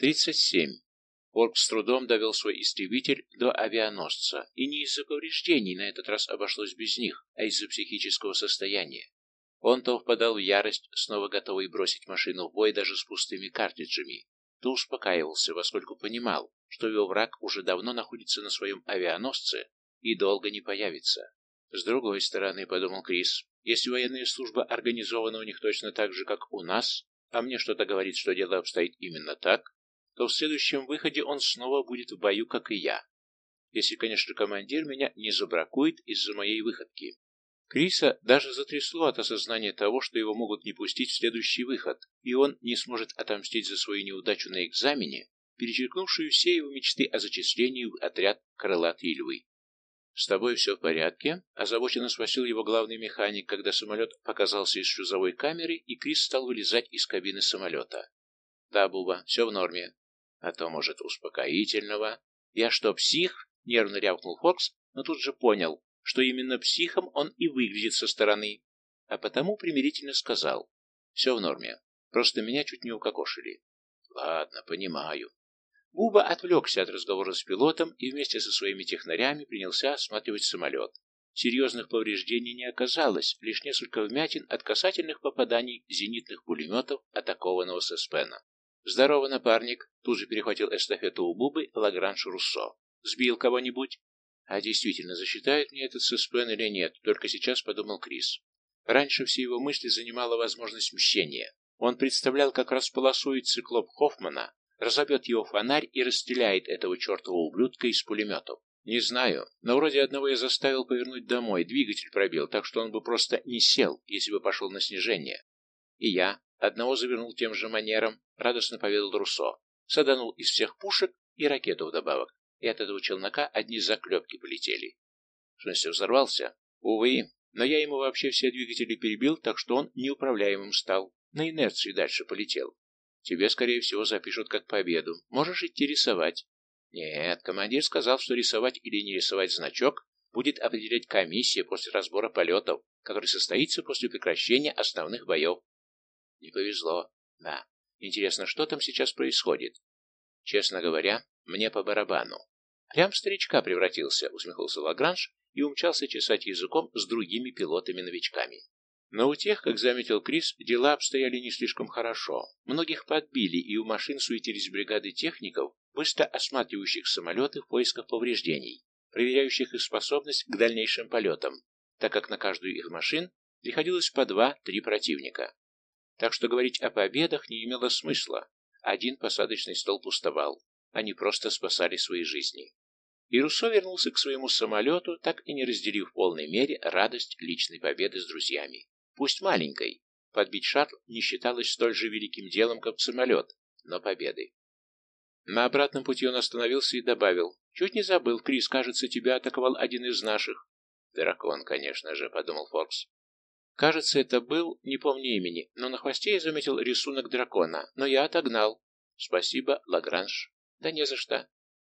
37. Орк с трудом довел свой истребитель до авианосца, и не из-за повреждений на этот раз обошлось без них, а из-за психического состояния. Он то впадал в ярость, снова готовый бросить машину в бой даже с пустыми картриджами, то успокаивался, поскольку понимал, что его враг уже давно находится на своем авианосце и долго не появится. С другой стороны, подумал Крис, если военная служба организована у них точно так же, как у нас, а мне что-то говорит, что дело обстоит именно так, то в следующем выходе он снова будет в бою, как и я. Если, конечно, командир меня не забракует из-за моей выходки. Криса даже затрясло от осознания того, что его могут не пустить в следующий выход, и он не сможет отомстить за свою неудачу на экзамене, перечеркнувшую все его мечты о зачислении в отряд крылатые львы. «С тобой все в порядке?» – озабоченно спросил его главный механик, когда самолет показался из шлюзовой камеры, и Крис стал вылезать из кабины самолета. «Да, Буба, все в норме. А то, может, успокоительного?» «Я что, псих?» – нервно рявкнул Фокс, но тут же понял, что именно психом он и выглядит со стороны, а потому примирительно сказал. «Все в норме. Просто меня чуть не укокошили». «Ладно, понимаю. Буба отвлекся от разговора с пилотом и вместе со своими технарями принялся осматривать самолет. Серьезных повреждений не оказалось, лишь несколько вмятин от касательных попаданий зенитных пулеметов атакованного Сеспена. «Здорово, напарник!» — тут же перехватил эстафету у Бубы Лагранж Руссо. «Сбил кого-нибудь?» «А действительно, засчитает мне этот Сеспен или нет?» — только сейчас подумал Крис. Раньше все его мысли занимала возможность мщения. Он представлял, как располосует циклоп Хоффмана, разобьет его фонарь и расстреляет этого чертового ублюдка из пулеметов. Не знаю, но вроде одного я заставил повернуть домой, двигатель пробил, так что он бы просто не сел, если бы пошел на снижение. И я одного завернул тем же манером, радостно поведал Руссо. Саданул из всех пушек и ракету вдобавок. И от этого челнока одни заклепки полетели. В смысле, взорвался? Увы, но я ему вообще все двигатели перебил, так что он неуправляемым стал. На инерции дальше полетел. Тебе, скорее всего, запишут как победу. Можешь идти рисовать. Нет, командир сказал, что рисовать или не рисовать значок будет определять комиссия после разбора полетов, который состоится после прекращения основных боев. Не повезло. Да. Интересно, что там сейчас происходит? Честно говоря, мне по барабану. Прям старичка превратился, усмехнулся Лагранж и умчался чесать языком с другими пилотами-новичками. Но у тех, как заметил Крис, дела обстояли не слишком хорошо. Многих подбили, и у машин суетились бригады техников, быстро осматривающих самолеты в поисках повреждений, проверяющих их способность к дальнейшим полетам, так как на каждую их машин приходилось по два-три противника. Так что говорить о победах не имело смысла. Один посадочный стол пустовал. Они просто спасали свои жизни. И Руссо вернулся к своему самолету, так и не разделив в полной мере радость личной победы с друзьями пусть маленькой. Подбить шаттл не считалось столь же великим делом, как самолет, но победы. На обратном пути он остановился и добавил. «Чуть не забыл, Крис, кажется, тебя атаковал один из наших». «Дракон, конечно же», — подумал Фокс. «Кажется, это был, не помню имени, но на хвосте я заметил рисунок дракона, но я отогнал». «Спасибо, Лагранж». «Да не за что.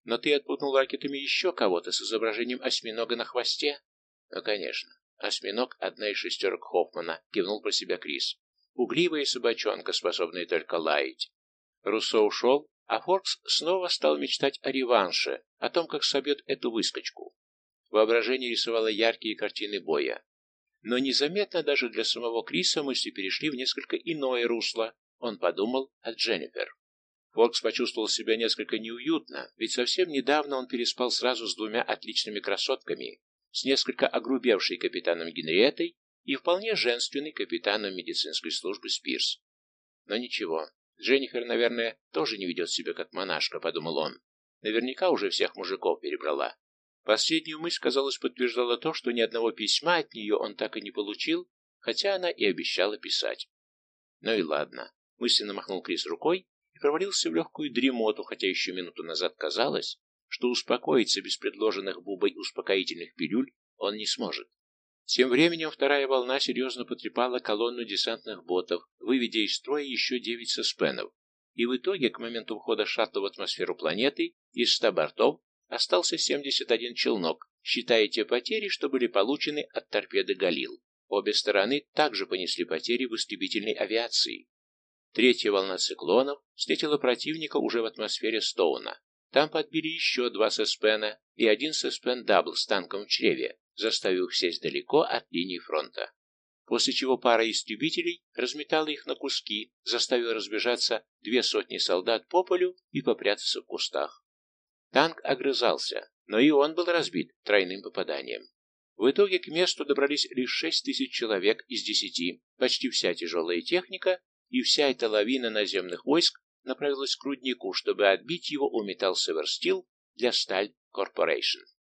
Но ты отпутнул ракетами еще кого-то с изображением осьминога на хвосте?» «Ну, конечно. Осьминог — одна из шестерок Хоффмана, кивнул про себя Крис. Угливая собачонка, способная только лаять. Руссо ушел, а Форкс снова стал мечтать о реванше, о том, как собьет эту выскочку. Воображение рисовало яркие картины боя. Но незаметно даже для самого Криса мысли перешли в несколько иное русло. Он подумал о Дженнифер. Фокс почувствовал себя несколько неуютно, ведь совсем недавно он переспал сразу с двумя отличными красотками, с несколько огрубевшей капитаном Генриеттой и вполне женственной капитаном медицинской службы Спирс. Но ничего, Дженнифер, наверное, тоже не ведет себя как монашка, подумал он. Наверняка уже всех мужиков перебрала. Последнюю мысль, казалось, подтверждала то, что ни одного письма от нее он так и не получил, хотя она и обещала писать. Ну и ладно. Мысленно махнул Крис рукой и провалился в легкую дремоту, хотя еще минуту назад казалось, что успокоиться без предложенных Бубой успокоительных пилюль он не сможет. Тем временем вторая волна серьезно потрепала колонну десантных ботов, выведя из строя еще девять соспенов, и в итоге к моменту входа шаттла в атмосферу планеты из 100 бортов остался 71 челнок, считая те потери, что были получены от торпеды «Галил». Обе стороны также понесли потери в истребительной авиации. Третья волна циклонов встретила противника уже в атмосфере Стоуна. Там подбили еще два Сеспена и один Сеспен-дабл с танком в чреве, заставив их сесть далеко от линии фронта. После чего пара истребителей разметала их на куски, заставив разбежаться две сотни солдат по полю и попрятаться в кустах. Танк огрызался, но и он был разбит тройным попаданием. В итоге к месту добрались лишь шесть тысяч человек из десяти, почти вся тяжелая техника, и вся эта лавина наземных войск направилась к руднику, чтобы отбить его у Metal Silver Steel для Сталь Corporation.